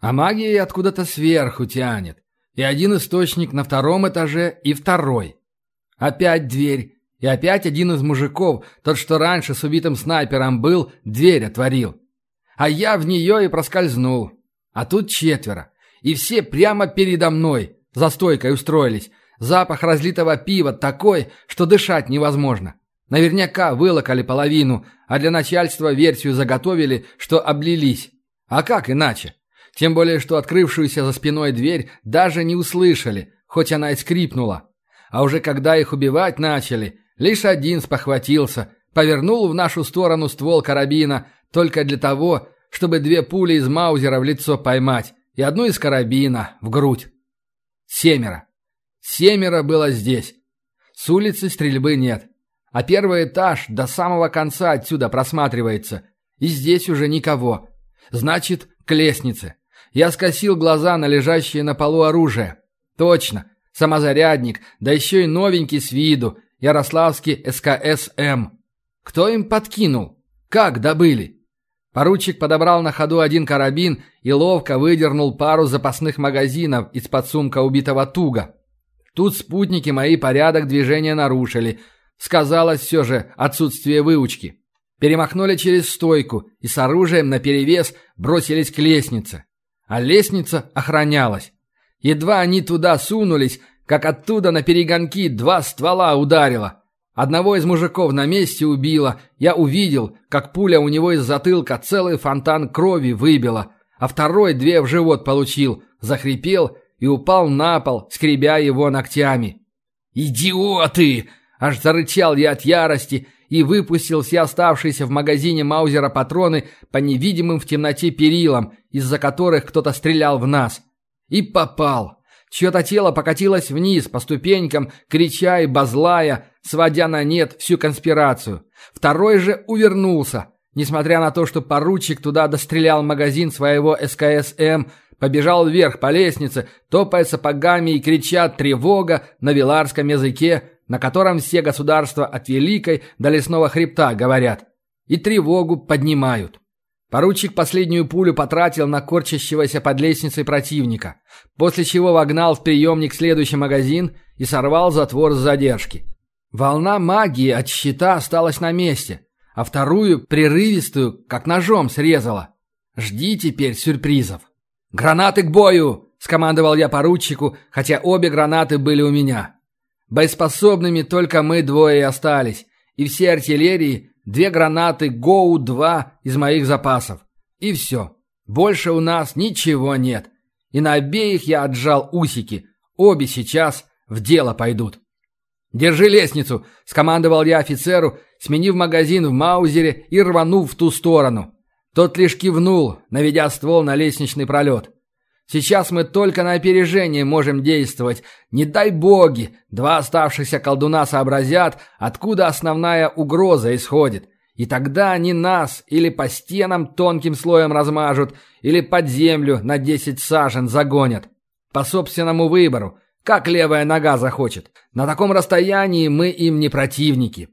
А магия откуда-то сверху тянет. И один источник на втором этаже, и второй. Опять дверь. И опять один из мужиков, тот, что раньше с убитым снайпером был, дверь отворил. А я в нее и проскользнул. А тут четверо. И все прямо передо мной, за стойкой устроились. Запах разлитого пива такой, что дышать невозможно. Наверняка вылокали половину, а для начальства версию заготовили, что облились. А как иначе? Тем более, что открывшуюся за спиной дверь даже не услышали, хоть она и скрипнула. А уже когда их убивать начали, лишь один спохватился, повернул в нашу сторону ствол карабина только для того, чтобы две пули из маузера в лицо поймать и одну из карабина в грудь. Семеро. Семеро было здесь. С улицы стрельбы нет. А первый этаж до самого конца отсюда просматривается. И здесь уже никого. Значит, к лестнице. Я скосил глаза на лежащее на полу оружие. Точно. Самозарядник, да еще и новенький с виду. Ярославский СКС-М. Кто им подкинул? Как добыли? Поручик подобрал на ходу один карабин и ловко выдернул пару запасных магазинов из подсумка убитого Туга. Тут спутники мои порядок движения нарушили – Сказалось все же отсутствие выучки. Перемахнули через стойку и с оружием наперевес бросились к лестнице. А лестница охранялась. Едва они туда сунулись, как оттуда на перегонки два ствола ударило. Одного из мужиков на месте убило. Я увидел, как пуля у него из затылка целый фонтан крови выбила, а второй две в живот получил, захрипел и упал на пол, скребя его ногтями. «Идиоты!» Аж зарычал я от ярости и выпустил все оставшиеся в магазине Маузера патроны по невидимым в темноте перилам, из-за которых кто-то стрелял в нас. И попал. Чье-то тело покатилось вниз по ступенькам, крича и базлая, сводя на нет всю конспирацию. Второй же увернулся. Несмотря на то, что поручик туда дострелял магазин своего СКС-М, побежал вверх по лестнице, топая сапогами и крича «Тревога!» на виларском языке, на котором все государства от Великой до Лесного Хребта говорят, и тревогу поднимают. Поручик последнюю пулю потратил на корчащегося под лестницей противника, после чего вогнал в приемник следующий магазин и сорвал затвор с задержки. Волна магии от щита осталась на месте, а вторую, прерывистую, как ножом срезала. Жди теперь сюрпризов. «Гранаты к бою!» – скомандовал я поручику, хотя обе гранаты были у меня. Боеспособными только мы двое остались, и все артиллерии две гранаты ГОУ-2 из моих запасов. И все. Больше у нас ничего нет. И на обеих я отжал усики. Обе сейчас в дело пойдут. «Держи лестницу!» – скомандовал я офицеру, сменив магазин в маузере и рванув в ту сторону. Тот лишь кивнул, наведя ствол на лестничный пролет. Сейчас мы только на опережение можем действовать. Не дай боги, два оставшихся колдуна сообразят, откуда основная угроза исходит. И тогда они нас или по стенам тонким слоем размажут, или под землю на десять сажен загонят. По собственному выбору, как левая нога захочет. На таком расстоянии мы им не противники.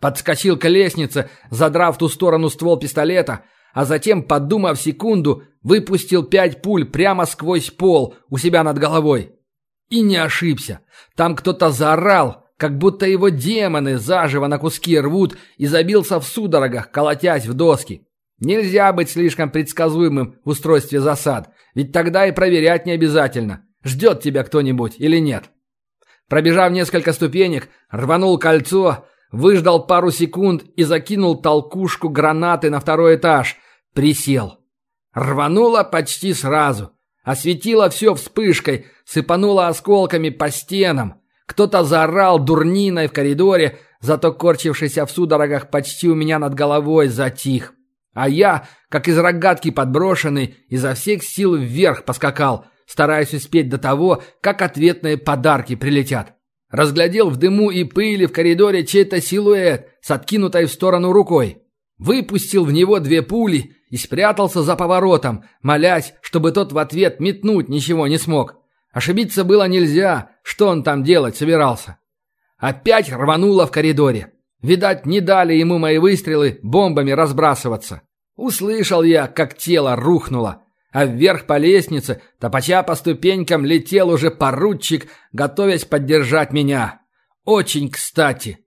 Подскочил к лестнице, задрав ту сторону ствол пистолета – а затем, подумав секунду, выпустил пять пуль прямо сквозь пол у себя над головой. И не ошибся. Там кто-то заорал, как будто его демоны заживо на куски рвут и забился в судорогах, колотясь в доски. Нельзя быть слишком предсказуемым в устройстве засад, ведь тогда и проверять не обязательно, ждет тебя кто-нибудь или нет. Пробежав несколько ступенек, рванул кольцо, выждал пару секунд и закинул толкушку гранаты на второй этаж, Присел. Рвануло почти сразу. Осветило все вспышкой, сыпануло осколками по стенам. Кто-то заорал дурниной в коридоре, зато корчившийся в судорогах почти у меня над головой затих. А я, как из рогатки подброшенный, изо всех сил вверх поскакал, стараясь успеть до того, как ответные подарки прилетят. Разглядел в дыму и пыли в коридоре чей-то силуэт с откинутой в сторону рукой. Выпустил в него две пули и спрятался за поворотом, молясь, чтобы тот в ответ метнуть ничего не смог. Ошибиться было нельзя, что он там делать собирался. Опять рвануло в коридоре. Видать, не дали ему мои выстрелы бомбами разбрасываться. Услышал я, как тело рухнуло. а вверх по лестнице, топача по ступенькам, летел уже поручик, готовясь поддержать меня. Очень кстати.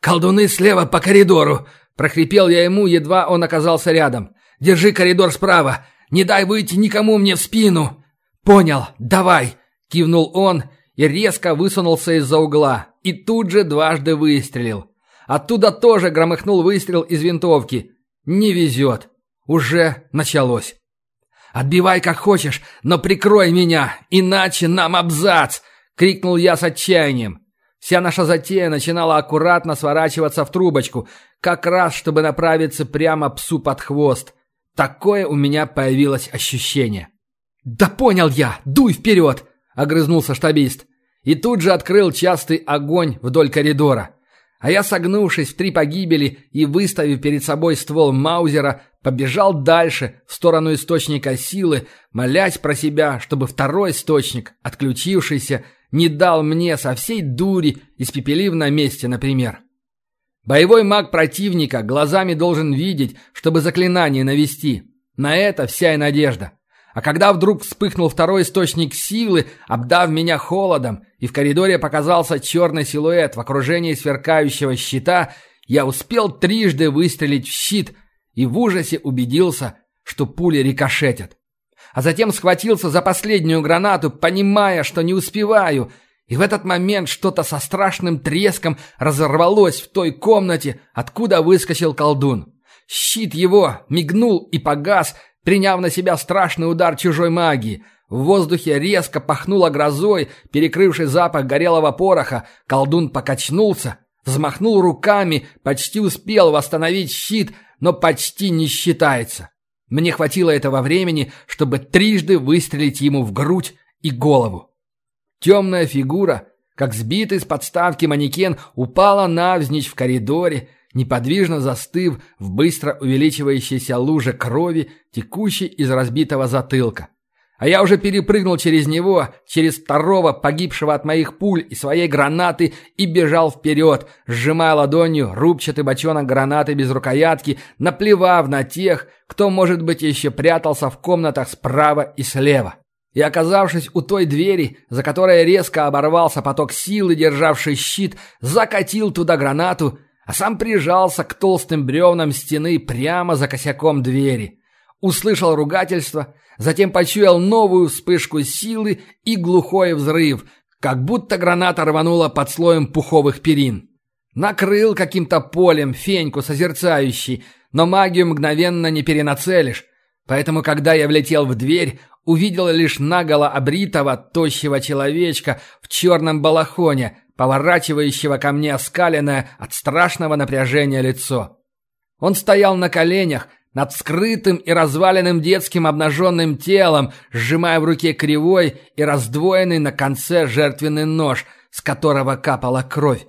«Колдуны слева по коридору!» — прохрипел я ему, едва он оказался рядом. «Держи коридор справа! Не дай выйти никому мне в спину!» «Понял, давай!» — кивнул он и резко высунулся из-за угла. И тут же дважды выстрелил. Оттуда тоже громыхнул выстрел из винтовки. Не везет. Уже началось. «Отбивай как хочешь, но прикрой меня, иначе нам абзац!» — крикнул я с отчаянием. Вся наша затея начинала аккуратно сворачиваться в трубочку, как раз чтобы направиться прямо псу под хвост. Такое у меня появилось ощущение. «Да понял я! Дуй вперед!» — огрызнулся штабист. И тут же открыл частый огонь вдоль коридора. А я, согнувшись в три погибели и выставив перед собой ствол Маузера, побежал дальше, в сторону источника силы, молясь про себя, чтобы второй источник, отключившийся, не дал мне со всей дури, испепелив на месте, например. Боевой маг противника глазами должен видеть, чтобы заклинание навести. На это вся и надежда. А когда вдруг вспыхнул второй источник силы, обдав меня холодом, и в коридоре показался черный силуэт в окружении сверкающего щита, я успел трижды выстрелить в щит и в ужасе убедился, что пули рикошетят. А затем схватился за последнюю гранату, понимая, что не успеваю, и в этот момент что-то со страшным треском разорвалось в той комнате, откуда выскочил колдун. Щит его мигнул и погас, приняв на себя страшный удар чужой магии. В воздухе резко пахнуло грозой, перекрывший запах горелого пороха. Колдун покачнулся, взмахнул руками, почти успел восстановить щит, но почти не считается. Мне хватило этого времени, чтобы трижды выстрелить ему в грудь и голову. Темная фигура, как сбитый с подставки манекен, упала навзничь в коридоре, неподвижно застыв в быстро увеличивающейся луже крови, текущей из разбитого затылка. А я уже перепрыгнул через него, через второго погибшего от моих пуль и своей гранаты и бежал вперед, сжимая ладонью рубчатый бочонок гранаты без рукоятки, наплевав на тех, кто, может быть, еще прятался в комнатах справа и слева. И оказавшись у той двери, за которой резко оборвался поток силы, державший щит, закатил туда гранату а сам прижался к толстым бревнам стены прямо за косяком двери. Услышал ругательство, затем почуял новую вспышку силы и глухой взрыв, как будто граната рванула под слоем пуховых перин. Накрыл каким-то полем феньку созерцающий, но магию мгновенно не перенацелишь. Поэтому, когда я влетел в дверь, увидел лишь наголо обритого, тощего человечка в черном балахоне, поворачивающего ко мне оскаленное от страшного напряжения лицо. Он стоял на коленях, над скрытым и разваленным детским обнаженным телом, сжимая в руке кривой и раздвоенный на конце жертвенный нож, с которого капала кровь.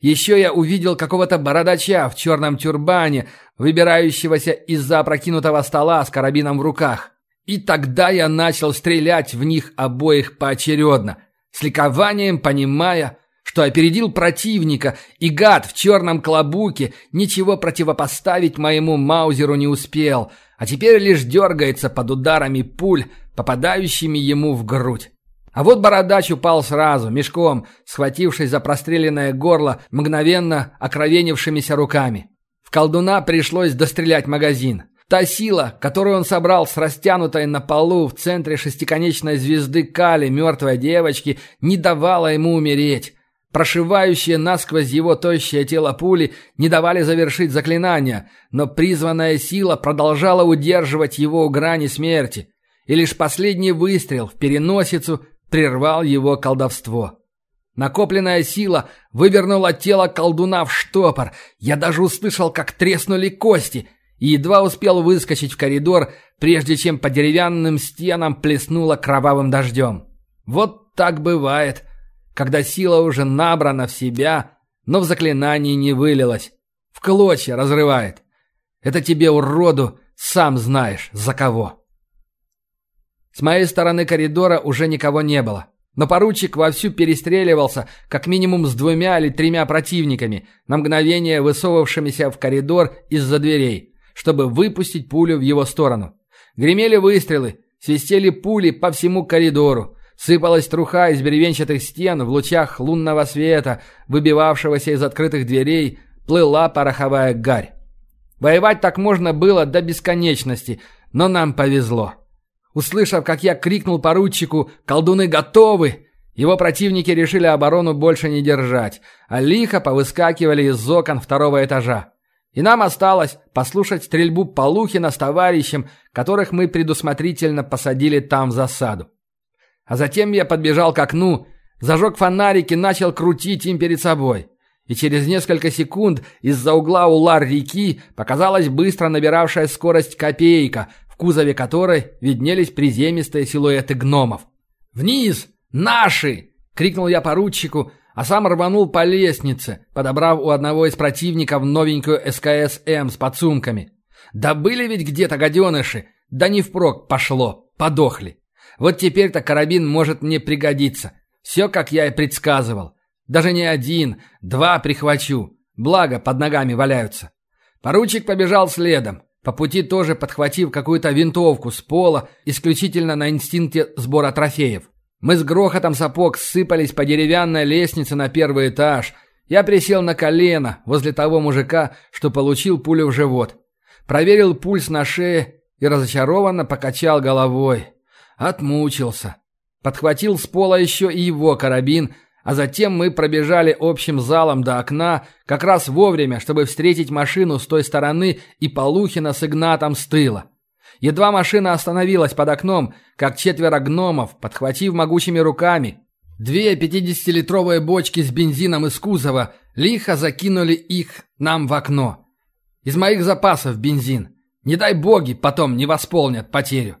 Еще я увидел какого-то бородача в черном тюрбане, выбирающегося из-за опрокинутого стола с карабином в руках. И тогда я начал стрелять в них обоих поочередно, с ликованием понимая, что опередил противника, и гад в черном клобуке ничего противопоставить моему маузеру не успел, а теперь лишь дергается под ударами пуль, попадающими ему в грудь. А вот бородач упал сразу, мешком, схватившись за простреленное горло мгновенно окровенившимися руками. В колдуна пришлось дострелять магазин. Та сила, которую он собрал с растянутой на полу в центре шестиконечной звезды Кали мертвой девочки, не давала ему умереть. Прошивающие насквозь его тощее тело пули не давали завершить заклинание, но призванная сила продолжала удерживать его у грани смерти, и лишь последний выстрел в переносицу прервал его колдовство. Накопленная сила вывернула тело колдуна в штопор. Я даже услышал, как треснули кости, и едва успел выскочить в коридор, прежде чем по деревянным стенам плеснуло кровавым дождем. Вот так бывает, когда сила уже набрана в себя, но в заклинании не вылилась. В клочья разрывает. Это тебе, уроду, сам знаешь, за кого. С моей стороны коридора уже никого не было. Но поручик вовсю перестреливался как минимум с двумя или тремя противниками, на мгновение высовывавшимися в коридор из-за дверей, чтобы выпустить пулю в его сторону. Гремели выстрелы, свистели пули по всему коридору. Сыпалась труха из бревенчатых стен в лучах лунного света, выбивавшегося из открытых дверей, плыла пороховая гарь. Воевать так можно было до бесконечности, но нам повезло. Услышав, как я крикнул поручику «Колдуны готовы!», его противники решили оборону больше не держать, а лихо повыскакивали из окон второго этажа. И нам осталось послушать стрельбу Полухина с товарищем, которых мы предусмотрительно посадили там в засаду. А затем я подбежал к окну, зажег фонарик и начал крутить им перед собой. И через несколько секунд из-за угла улар реки показалась быстро набиравшая скорость копейка, в кузове которой виднелись приземистые силуэты гномов. «Вниз! Наши!» — крикнул я поручику, а сам рванул по лестнице, подобрав у одного из противников новенькую СКС-М с подсумками. «Да были ведь где-то гаденыши! Да не впрок пошло! Подохли!» Вот теперь-то карабин может мне пригодиться. Все, как я и предсказывал. Даже не один, два прихвачу. Благо, под ногами валяются. Поручик побежал следом, по пути тоже подхватив какую-то винтовку с пола, исключительно на инстинкте сбора трофеев. Мы с грохотом сапог сыпались по деревянной лестнице на первый этаж. Я присел на колено возле того мужика, что получил пулю в живот. Проверил пульс на шее и разочарованно покачал головой. Отмучился. Подхватил с пола еще и его карабин, а затем мы пробежали общим залом до окна, как раз вовремя, чтобы встретить машину с той стороны и Полухина с Игнатом с тыла. Едва машина остановилась под окном, как четверо гномов, подхватив могучими руками, две пятидесятилитровые бочки с бензином из кузова, лихо закинули их нам в окно. Из моих запасов бензин. Не дай боги, потом не восполнят потерю.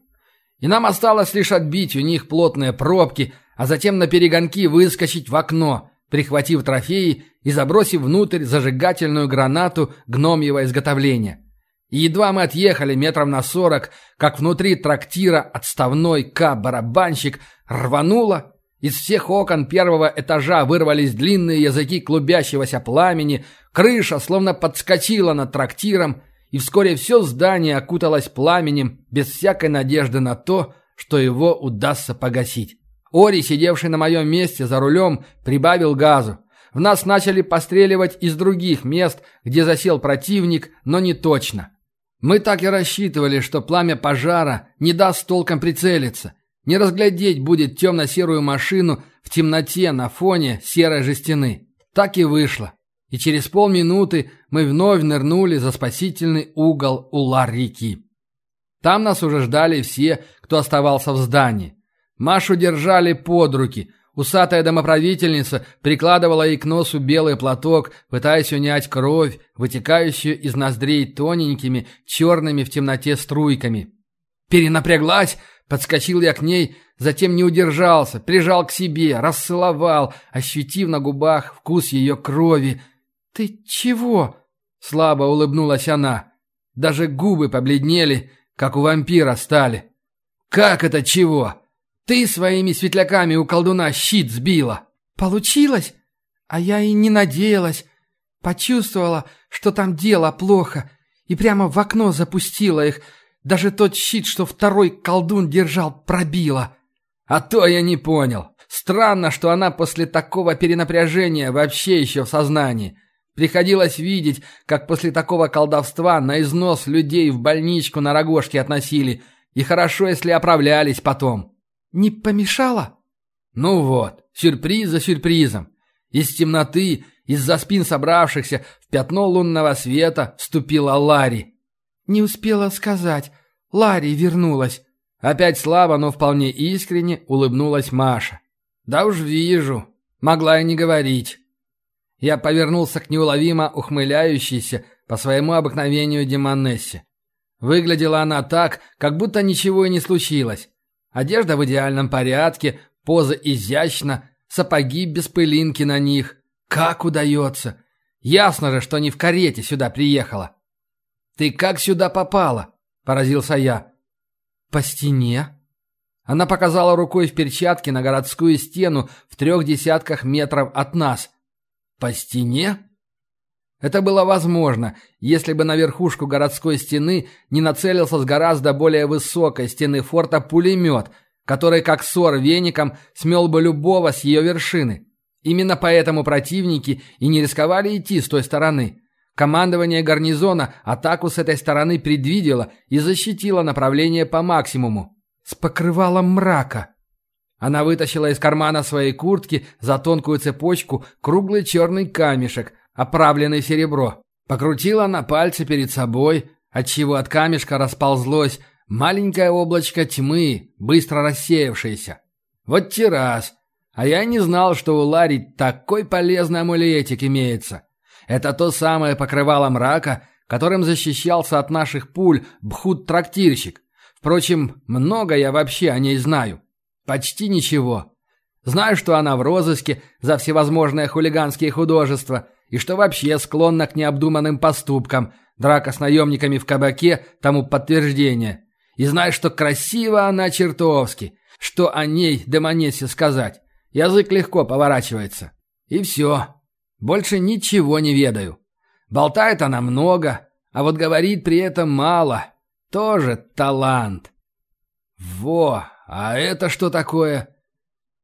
И нам осталось лишь отбить у них плотные пробки, а затем на перегонки выскочить в окно, прихватив трофеи и забросив внутрь зажигательную гранату гномьего изготовления. И едва мы отъехали метров на сорок, как внутри трактира отставной К-барабанщик рвануло, из всех окон первого этажа вырвались длинные языки клубящегося пламени, крыша словно подскочила над трактиром, и вскоре все здание окуталось пламенем, без всякой надежды на то, что его удастся погасить. Ори, сидевший на моем месте за рулем, прибавил газу. В нас начали постреливать из других мест, где засел противник, но не точно. Мы так и рассчитывали, что пламя пожара не даст толком прицелиться. Не разглядеть будет темно-серую машину в темноте на фоне серой жестяны. Так и вышло и через полминуты мы вновь нырнули за спасительный угол у реки. Там нас уже ждали все, кто оставался в здании. Машу держали под руки. Усатая домоправительница прикладывала ей к носу белый платок, пытаясь унять кровь, вытекающую из ноздрей тоненькими, черными в темноте струйками. Перенапряглась, подскочил я к ней, затем не удержался, прижал к себе, расцеловал, ощутив на губах вкус ее крови, «Ты чего?» — слабо улыбнулась она. Даже губы побледнели, как у вампира стали. «Как это чего? Ты своими светляками у колдуна щит сбила!» «Получилось? А я и не надеялась. Почувствовала, что там дело плохо, и прямо в окно запустила их. Даже тот щит, что второй колдун держал, пробила». «А то я не понял. Странно, что она после такого перенапряжения вообще еще в сознании». Приходилось видеть, как после такого колдовства на износ людей в больничку на рогожке относили, и хорошо, если оправлялись потом. «Не помешало?» Ну вот, сюрприз за сюрпризом. Из темноты, из-за спин собравшихся, в пятно лунного света вступила Ларри. «Не успела сказать. Ларри вернулась». Опять слабо, но вполне искренне улыбнулась Маша. «Да уж вижу. Могла и не говорить». Я повернулся к неуловимо ухмыляющейся по своему обыкновению Демонессе. Выглядела она так, как будто ничего и не случилось. Одежда в идеальном порядке, поза изящна, сапоги без пылинки на них. Как удается! Ясно же, что не в карете сюда приехала. «Ты как сюда попала?» – поразился я. «По стене?» Она показала рукой в перчатке на городскую стену в трех десятках метров от нас – «По стене?» Это было возможно, если бы на верхушку городской стены не нацелился с гораздо более высокой стены форта пулемет, который, как сор веником, смел бы любого с ее вершины. Именно поэтому противники и не рисковали идти с той стороны. Командование гарнизона атаку с этой стороны предвидело и защитило направление по максимуму. С покрывалом мрака. Она вытащила из кармана своей куртки за тонкую цепочку круглый черный камешек, оправленный серебро. Покрутила на пальце перед собой, отчего от камешка расползлось маленькое облачко тьмы, быстро рассеявшееся. Вот террас. А я не знал, что у Ларри такой полезный амулетик имеется. Это то самое покрывало мрака, которым защищался от наших пуль Бхут-трактирщик. Впрочем, много я вообще о ней знаю. Почти ничего. Знаю, что она в розыске за всевозможные хулиганские художества и что вообще склонна к необдуманным поступкам. Драка с наемниками в кабаке тому подтверждение. И знаю, что красиво она чертовски. Что о ней Демонессе сказать. Язык легко поворачивается. И все. Больше ничего не ведаю. Болтает она много, а вот говорит при этом мало. Тоже талант. Во, а это что такое?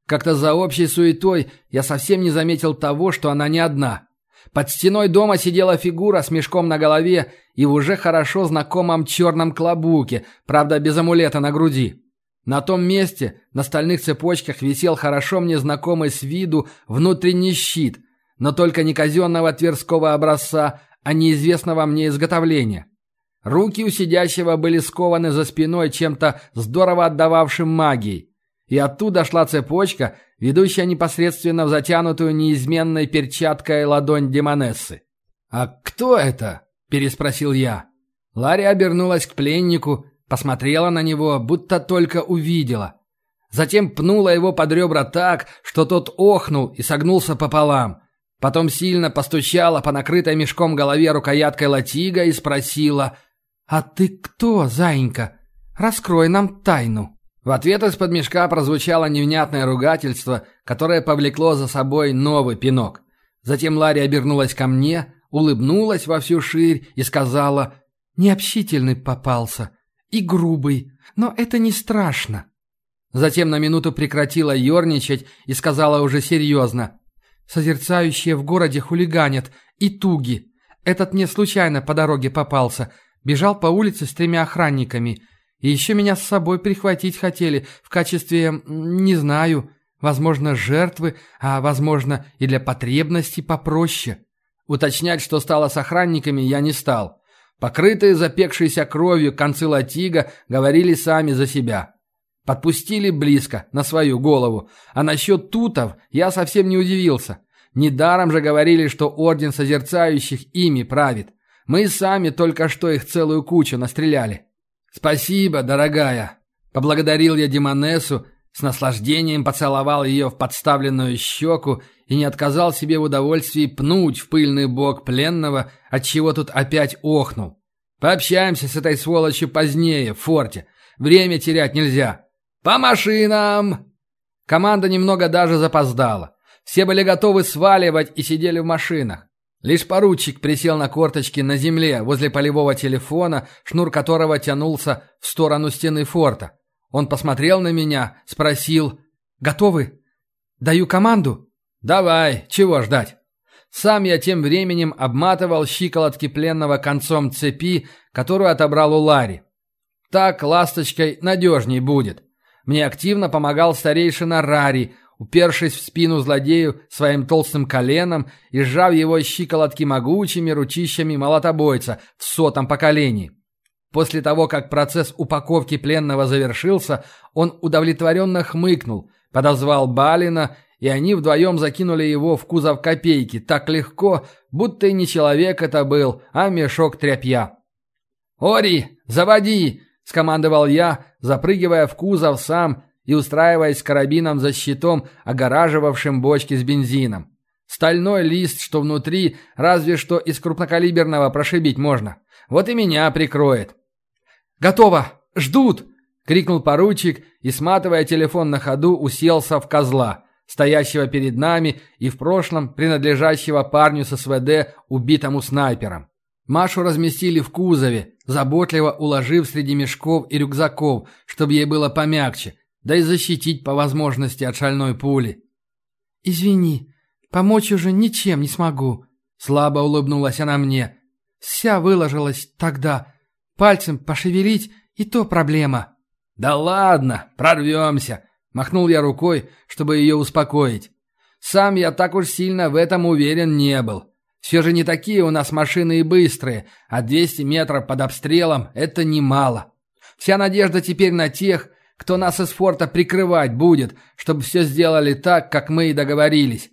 Как-то за общей суетой я совсем не заметил того, что она не одна. Под стеной дома сидела фигура с мешком на голове и в уже хорошо знакомом черном клобуке, правда без амулета на груди. На том месте на стальных цепочках висел хорошо мне знакомый с виду внутренний щит, но только не казенного тверского образца, а неизвестного мне изготовления. Руки у сидящего были скованы за спиной чем-то здорово отдававшим магией. И оттуда шла цепочка, ведущая непосредственно в затянутую неизменной перчаткой ладонь демонессы. «А кто это?» – переспросил я. Ларри обернулась к пленнику, посмотрела на него, будто только увидела. Затем пнула его под ребра так, что тот охнул и согнулся пополам. Потом сильно постучала по накрытой мешком голове рукояткой латига и спросила «А ты кто, заинька? Раскрой нам тайну». В ответ из-под мешка прозвучало невнятное ругательство, которое повлекло за собой новый пинок. Затем Ларри обернулась ко мне, улыбнулась во всю ширь и сказала «Необщительный попался и грубый, но это не страшно». Затем на минуту прекратила ерничать и сказала уже серьезно Созерцающие в городе хулиганят. И туги. Этот мне случайно по дороге попался. Бежал по улице с тремя охранниками. И еще меня с собой прихватить хотели в качестве, не знаю, возможно, жертвы, а, возможно, и для потребностей попроще. Уточнять, что стало с охранниками, я не стал. Покрытые запекшейся кровью концы латига говорили сами за себя. Подпустили близко, на свою голову. А насчет тутов я совсем не удивился. Недаром же говорили, что Орден Созерцающих ими правит. Мы сами только что их целую кучу настреляли. «Спасибо, дорогая!» Поблагодарил я Демонессу, с наслаждением поцеловал ее в подставленную щеку и не отказал себе в удовольствии пнуть в пыльный бок пленного, отчего тут опять охнул. «Пообщаемся с этой сволочью позднее, в форте. Время терять нельзя. «По машинам!» Команда немного даже запоздала. Все были готовы сваливать и сидели в машинах. Лишь поручик присел на корточки на земле возле полевого телефона, шнур которого тянулся в сторону стены форта. Он посмотрел на меня, спросил «Готовы? Даю команду?» «Давай, чего ждать?» Сам я тем временем обматывал щиколотки пленного концом цепи, которую отобрал у Ларри. Так ласточкой надежней будет. Мне активно помогал старейшина Рари, упершись в спину злодею своим толстым коленом и сжав его щиколотки могучими ручищами молотобойца в сотом поколении. После того, как процесс упаковки пленного завершился, он удовлетворенно хмыкнул, подозвал Балина, и они вдвоем закинули его в кузов копейки так легко, будто и не человек это был, а мешок тряпья. «Ори, заводи!» — скомандовал я, запрыгивая в кузов сам и устраиваясь карабином за щитом, огораживавшим бочки с бензином. Стальной лист, что внутри, разве что из крупнокалиберного прошибить можно. Вот и меня прикроет. «Готово! Ждут!» — крикнул поручик и, сматывая телефон на ходу, уселся в козла. стоящего перед нами и в прошлом принадлежащего парню с СВД, убитому снайпером. Машу разместили в кузове, заботливо уложив среди мешков и рюкзаков, чтобы ей было помягче, да и защитить по возможности от шальной пули. «Извини, помочь уже ничем не смогу», — слабо улыбнулась она мне. «Вся выложилась тогда. Пальцем пошевелить — и то проблема». «Да ладно, прорвемся», — махнул я рукой, чтобы ее успокоить. Сам я так уж сильно в этом уверен не был. Все же не такие у нас машины и быстрые, а 200 метров под обстрелом – это немало. Вся надежда теперь на тех, кто нас из форта прикрывать будет, чтобы все сделали так, как мы и договорились.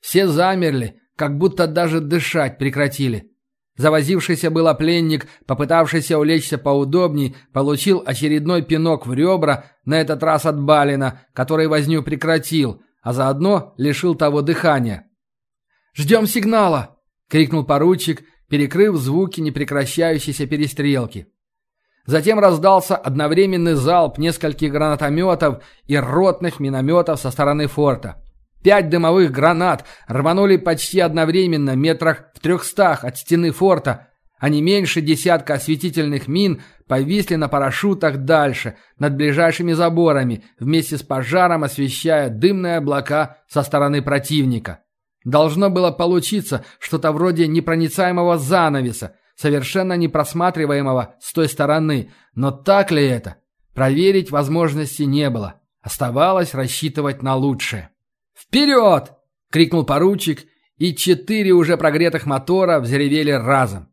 Все замерли, как будто даже дышать прекратили. Завозившийся было пленник, попытавшийся улечься поудобней, получил очередной пинок в ребра, на этот раз от Балина, который возню прекратил, а заодно лишил того дыхания. «Ждем сигнала!» — крикнул поручик, перекрыв звуки непрекращающейся перестрелки. Затем раздался одновременный залп нескольких гранатометов и ротных минометов со стороны форта. Пять дымовых гранат рванули почти одновременно метрах в трехстах от стены форта, а не меньше десятка осветительных мин повисли на парашютах дальше, над ближайшими заборами, вместе с пожаром освещая дымные облака со стороны противника. Должно было получиться что-то вроде непроницаемого занавеса, совершенно непросматриваемого с той стороны, но так ли это? Проверить возможности не было. Оставалось рассчитывать на лучшее. «Вперед!» — крикнул поручик, и четыре уже прогретых мотора взревели разом.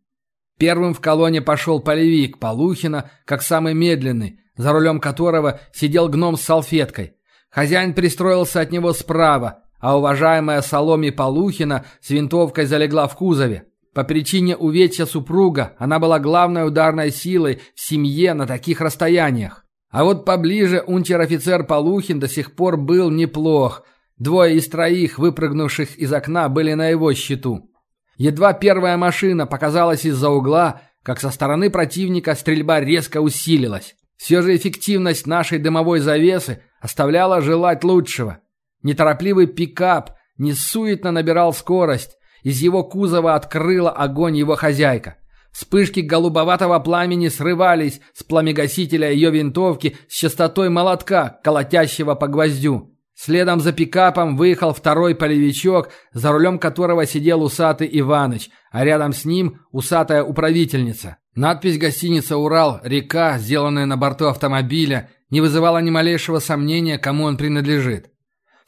Первым в колонне пошел полевик Полухина, как самый медленный, за рулем которого сидел гном с салфеткой. Хозяин пристроился от него справа, а уважаемая Соломи Полухина с винтовкой залегла в кузове. По причине увечья супруга она была главной ударной силой в семье на таких расстояниях. А вот поближе унтер-офицер Полухин до сих пор был неплох. Двое из троих, выпрыгнувших из окна, были на его счету. Едва первая машина показалась из-за угла, как со стороны противника стрельба резко усилилась. Все же эффективность нашей дымовой завесы оставляла желать лучшего. Неторопливый пикап несуетно набирал скорость. Из его кузова открыла огонь его хозяйка. Вспышки голубоватого пламени срывались с пламегасителя ее винтовки с частотой молотка, колотящего по гвоздю. Следом за пикапом выехал второй полевичок, за рулем которого сидел усатый Иваныч, а рядом с ним усатая управительница. Надпись гостиницы «Урал», «Река», сделанная на борту автомобиля, не вызывала ни малейшего сомнения, кому он принадлежит.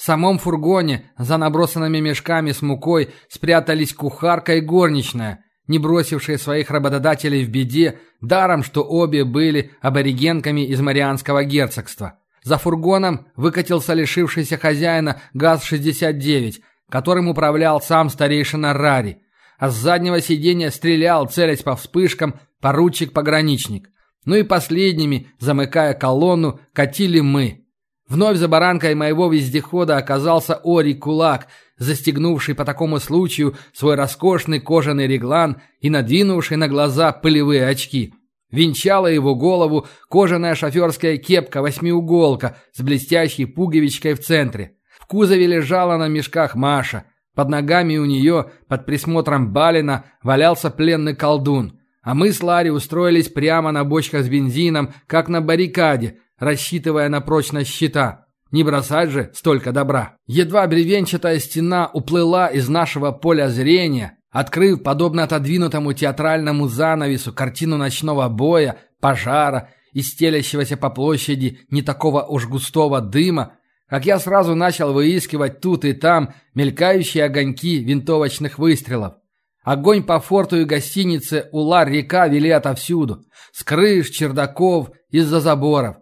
В самом фургоне, за набросанными мешками с мукой, спрятались кухарка и горничная, не бросившие своих работодателей в беде, даром, что обе были аборигенками из Марианского герцогства. За фургоном выкатился лишившийся хозяина ГАЗ-69, которым управлял сам старейшина Рари, а с заднего сиденья стрелял, целясь по вспышкам, поручик-пограничник. Ну и последними, замыкая колонну, катили мы – Вновь за баранкой моего вездехода оказался Ори Кулак, застегнувший по такому случаю свой роскошный кожаный реглан и надвинувший на глаза пылевые очки. Венчала его голову кожаная шоферская кепка-восьмиуголка с блестящей пуговичкой в центре. В кузове лежала на мешках Маша. Под ногами у нее, под присмотром Балина, валялся пленный колдун. А мы с Ларри устроились прямо на бочках с бензином, как на баррикаде, рассчитывая на прочность щита. Не бросать же столько добра. Едва бревенчатая стена уплыла из нашего поля зрения, открыв, подобно отодвинутому театральному занавесу, картину ночного боя, пожара и стелящегося по площади не такого уж густого дыма, как я сразу начал выискивать тут и там мелькающие огоньки винтовочных выстрелов. Огонь по форту и гостинице Улар-река вели отовсюду. С крыш, чердаков, из-за заборов.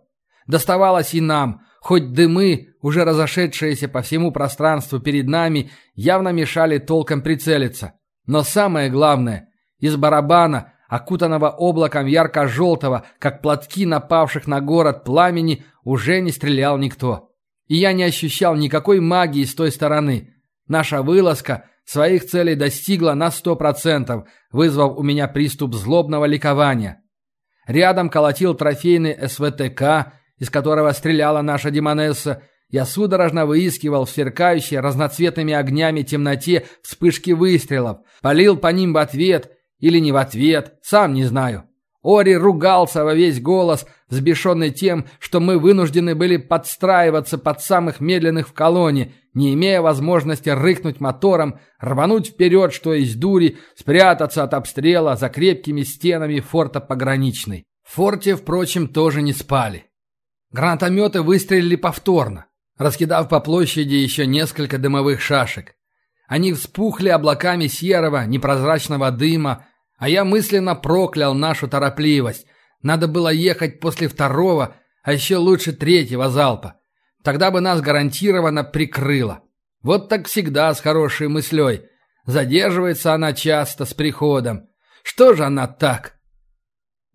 Доставалось и нам, хоть дымы, уже разошедшиеся по всему пространству перед нами, явно мешали толком прицелиться. Но самое главное, из барабана, окутанного облаком ярко-желтого, как платки напавших на город пламени, уже не стрелял никто. И я не ощущал никакой магии с той стороны. Наша вылазка своих целей достигла на сто процентов, вызвав у меня приступ злобного ликования. Рядом колотил трофейный СВТК, из которого стреляла наша Демонесса, Я судорожно выискивал в сверкающей разноцветными огнями темноте вспышки выстрелов, полил по ним в ответ или не в ответ, сам не знаю. Ори ругался во весь голос, взбешенный тем, что мы вынуждены были подстраиваться под самых медленных в колонне, не имея возможности рыкнуть мотором, рвануть вперед, что из дури, спрятаться от обстрела за крепкими стенами форта пограничной. В форте, впрочем, тоже не спали. Гранатометы выстрелили повторно, раскидав по площади еще несколько дымовых шашек. Они вспухли облаками серого, непрозрачного дыма, а я мысленно проклял нашу торопливость. Надо было ехать после второго, а еще лучше третьего залпа. Тогда бы нас гарантированно прикрыло. Вот так всегда с хорошей мыслей. Задерживается она часто с приходом. Что же она так?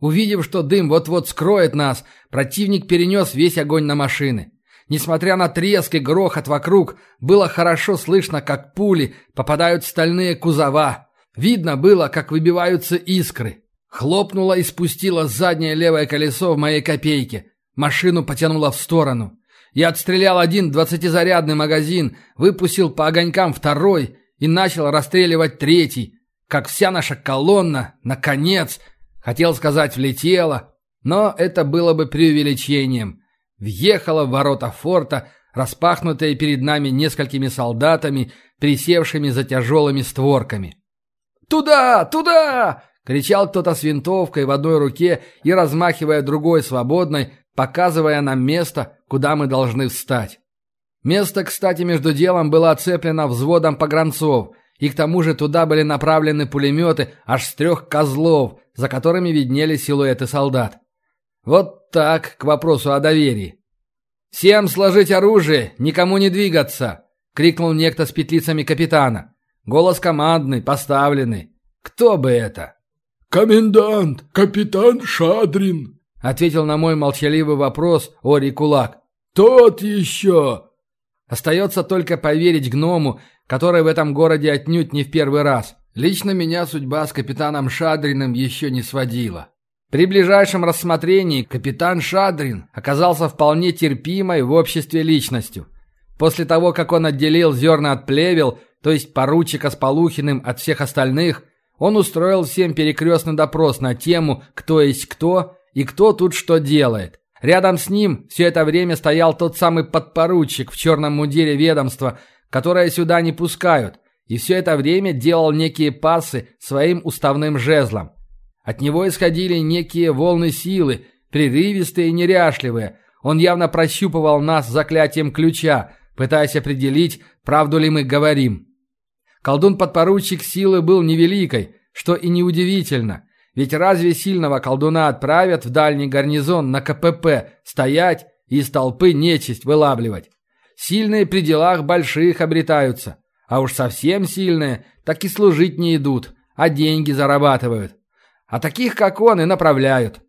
Увидев, что дым вот-вот скроет нас, противник перенес весь огонь на машины. Несмотря на треск и грохот вокруг, было хорошо слышно, как пули попадают в стальные кузова, Видно было, как выбиваются искры. Хлопнуло и спустило заднее левое колесо в моей копейке. Машину потянуло в сторону. Я отстрелял один двадцатизарядный магазин, выпустил по огонькам второй и начал расстреливать третий. Как вся наша колонна, наконец, хотел сказать, влетела, но это было бы преувеличением. Въехала в ворота форта, распахнутые перед нами несколькими солдатами, присевшими за тяжелыми створками. «Туда! Туда!» — кричал кто-то с винтовкой в одной руке и размахивая другой свободной, показывая нам место, куда мы должны встать. Место, кстати, между делом было оцеплено взводом погранцов, и к тому же туда были направлены пулеметы аж с трех козлов, за которыми виднелись силуэты солдат. Вот так к вопросу о доверии. «Всем сложить оружие, никому не двигаться!» — крикнул некто с петлицами капитана. Голос командный, поставленный. Кто бы это? «Комендант, капитан Шадрин», — ответил на мой молчаливый вопрос Ори Кулак. «Тот еще!» Остается только поверить гному, который в этом городе отнюдь не в первый раз. Лично меня судьба с капитаном Шадриным еще не сводила. При ближайшем рассмотрении капитан Шадрин оказался вполне терпимой в обществе личностью. После того, как он отделил зерна от плевел, то есть поручика с Полухиным от всех остальных, он устроил всем перекрестный допрос на тему «Кто есть кто» и «Кто тут что делает». Рядом с ним все это время стоял тот самый подпоручик в черном мундире ведомства, которое сюда не пускают, и все это время делал некие пасы своим уставным жезлом. От него исходили некие волны силы, прерывистые и неряшливые. Он явно прощупывал нас заклятием ключа, пытаясь определить, правду ли мы говорим. Колдун-подпоручик силы был невеликой, что и неудивительно. Ведь разве сильного колдуна отправят в дальний гарнизон на КПП стоять и из толпы нечисть вылавливать? Сильные при делах больших обретаются, а уж совсем сильные так и служить не идут, а деньги зарабатывают. А таких, как он, и направляют.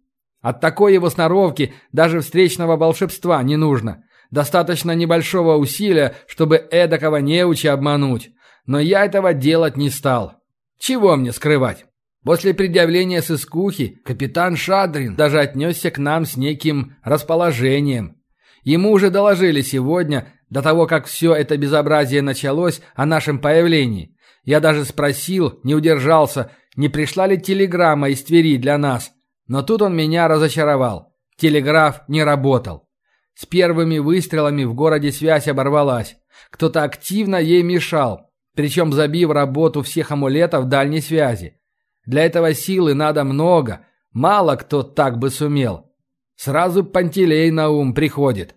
От такой его сноровки даже встречного волшебства не нужно. Достаточно небольшого усилия, чтобы эдакого неуча обмануть. Но я этого делать не стал. Чего мне скрывать? После предъявления сыскухи капитан Шадрин даже отнесся к нам с неким расположением. Ему уже доложили сегодня, до того, как все это безобразие началось, о нашем появлении. Я даже спросил, не удержался, не пришла ли телеграмма из Твери для нас. Но тут он меня разочаровал. Телеграф не работал. С первыми выстрелами в городе связь оборвалась. Кто-то активно ей мешал причем забив работу всех амулетов дальней связи. Для этого силы надо много, мало кто так бы сумел. Сразу Пантелей на ум приходит.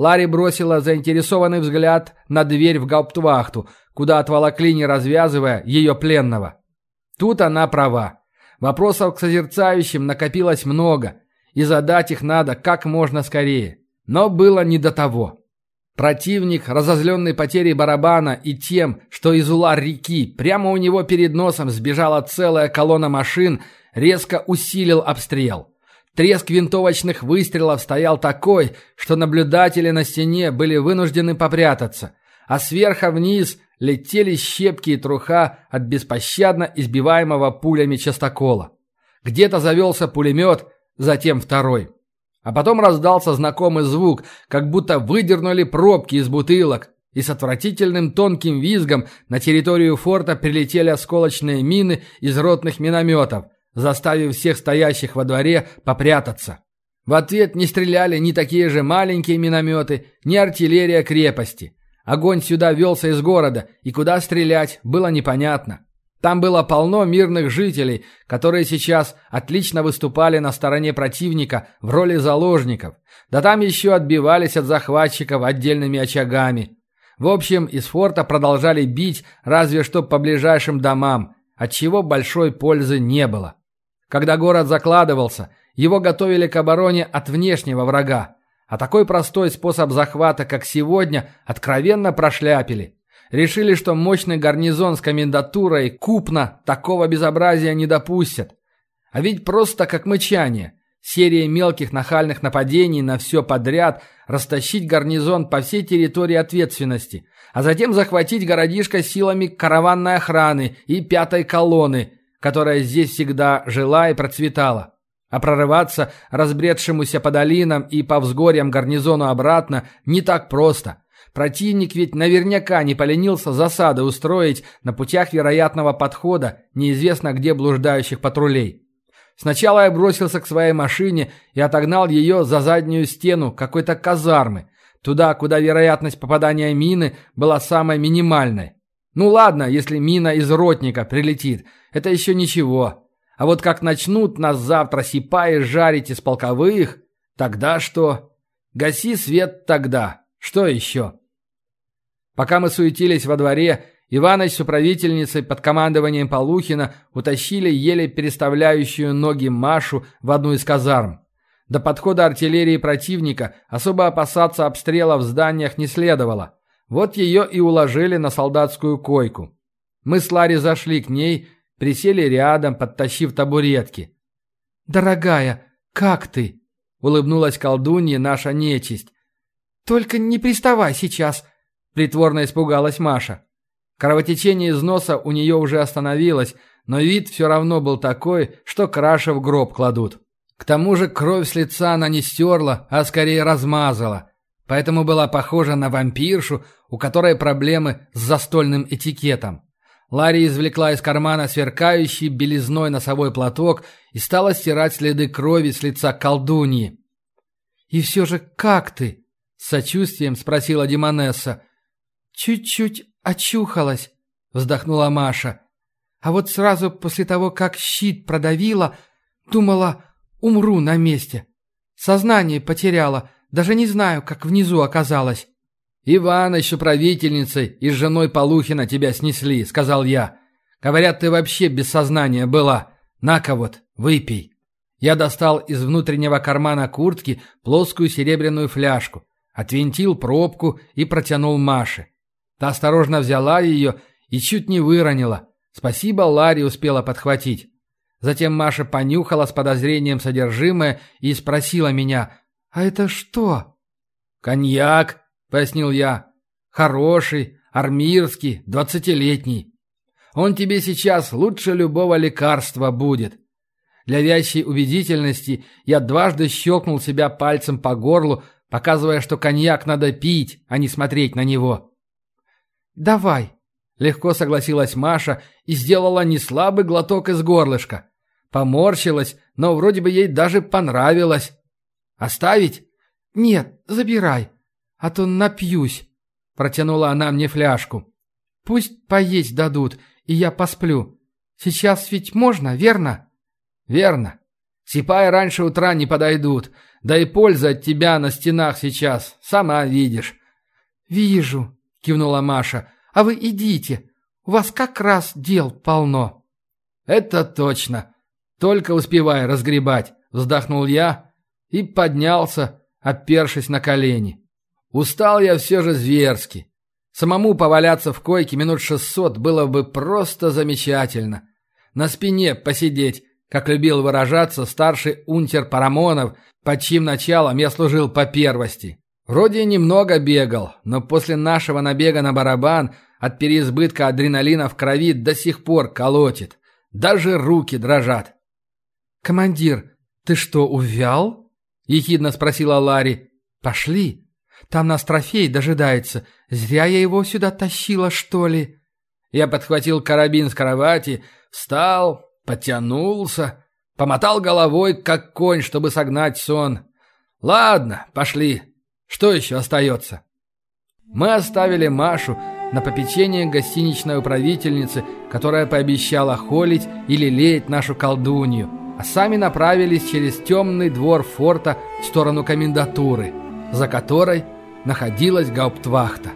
Ларри бросила заинтересованный взгляд на дверь в гауптвахту, куда отволокли, не развязывая, ее пленного. Тут она права. Вопросов к созерцающим накопилось много, и задать их надо как можно скорее. Но было не до того. Противник, разозленный потерей барабана и тем, что из ула реки прямо у него перед носом сбежала целая колонна машин, резко усилил обстрел. Треск винтовочных выстрелов стоял такой, что наблюдатели на стене были вынуждены попрятаться, а сверху вниз летели щепки и труха от беспощадно избиваемого пулями частокола. Где-то завелся пулемет, затем второй. А потом раздался знакомый звук, как будто выдернули пробки из бутылок, и с отвратительным тонким визгом на территорию форта прилетели осколочные мины из ротных минометов, заставив всех стоящих во дворе попрятаться. В ответ не стреляли ни такие же маленькие минометы, ни артиллерия крепости. Огонь сюда велся из города, и куда стрелять, было непонятно. Там было полно мирных жителей, которые сейчас отлично выступали на стороне противника в роли заложников. Да там еще отбивались от захватчиков отдельными очагами. В общем, из форта продолжали бить разве что по ближайшим домам, от чего большой пользы не было. Когда город закладывался, его готовили к обороне от внешнего врага. А такой простой способ захвата, как сегодня, откровенно прошляпили. Решили, что мощный гарнизон с комендатурой Купна такого безобразия не допустят. А ведь просто как мычание. Серия мелких нахальных нападений на все подряд, растащить гарнизон по всей территории ответственности, а затем захватить городишко силами караванной охраны и пятой колонны, которая здесь всегда жила и процветала. А прорываться разбредшемуся по долинам и по взгорьям гарнизону обратно не так просто. Противник ведь наверняка не поленился засады устроить на путях вероятного подхода неизвестно где блуждающих патрулей. Сначала я бросился к своей машине и отогнал ее за заднюю стену какой-то казармы, туда, куда вероятность попадания мины была самой минимальной. Ну ладно, если мина из ротника прилетит, это еще ничего. А вот как начнут нас завтра сипаи жарить из полковых, тогда что? Гаси свет тогда. Что еще? Пока мы суетились во дворе, Иваныч с управительницей под командованием Полухина утащили еле переставляющую ноги Машу в одну из казарм. До подхода артиллерии противника особо опасаться обстрела в зданиях не следовало. Вот ее и уложили на солдатскую койку. Мы с Ларри зашли к ней, Присели рядом, подтащив табуретки. «Дорогая, как ты?» — улыбнулась колдунья наша нечисть. «Только не приставай сейчас!» — притворно испугалась Маша. Кровотечение из носа у нее уже остановилось, но вид все равно был такой, что краши в гроб кладут. К тому же кровь с лица она не стерла, а скорее размазала. Поэтому была похожа на вампиршу, у которой проблемы с застольным этикетом. Ларри извлекла из кармана сверкающий белизной носовой платок и стала стирать следы крови с лица колдуньи. «И все же как ты?» — с сочувствием спросила Димонесса. «Чуть-чуть очухалась», — вздохнула Маша. «А вот сразу после того, как щит продавила, думала, умру на месте. Сознание потеряла, даже не знаю, как внизу оказалась». «Иваныч с управительницей и с женой Полухина тебя снесли», — сказал я. «Говорят, ты вообще без сознания была. На-ка вот, выпей». Я достал из внутреннего кармана куртки плоскую серебряную фляжку, отвинтил пробку и протянул Маше. Та осторожно взяла ее и чуть не выронила. Спасибо, Ларри успела подхватить. Затем Маша понюхала с подозрением содержимое и спросила меня, «А это что?» «Коньяк», — пояснил я. «Хороший, армирский, двадцатилетний. Он тебе сейчас лучше любого лекарства будет». Для вящей убедительности я дважды щелкнул себя пальцем по горлу, показывая, что коньяк надо пить, а не смотреть на него. «Давай», — легко согласилась Маша и сделала неслабый глоток из горлышка. Поморщилась, но вроде бы ей даже понравилось. «Оставить?» «Нет, забирай а то напьюсь», — протянула она мне фляжку. «Пусть поесть дадут, и я посплю. Сейчас ведь можно, верно?» «Верно. Сипай раньше утра не подойдут. Да и польза от тебя на стенах сейчас, сама видишь». «Вижу», — кивнула Маша. «А вы идите. У вас как раз дел полно». «Это точно. Только успевай разгребать», — вздохнул я и поднялся, опершись на колени. Устал я все же зверски. Самому поваляться в койке минут шестьсот было бы просто замечательно. На спине посидеть, как любил выражаться старший унтер Парамонов, под чьим началом я служил по первости. Вроде немного бегал, но после нашего набега на барабан от переизбытка адреналина в крови до сих пор колотит. Даже руки дрожат. «Командир, ты что, увял?» Ехидно спросила Ларри. «Пошли. Там нас трофей дожидается. Зря я его сюда тащила, что ли?» Я подхватил карабин с кровати, встал, потянулся, помотал головой, как конь, чтобы согнать сон. «Ладно, пошли. Что еще остается?» Мы оставили Машу на попечение гостиничной управительницы, которая пообещала холить или леять нашу колдунью, а сами направились через темный двор форта в сторону комендатуры, за которой находилась гауптвахта.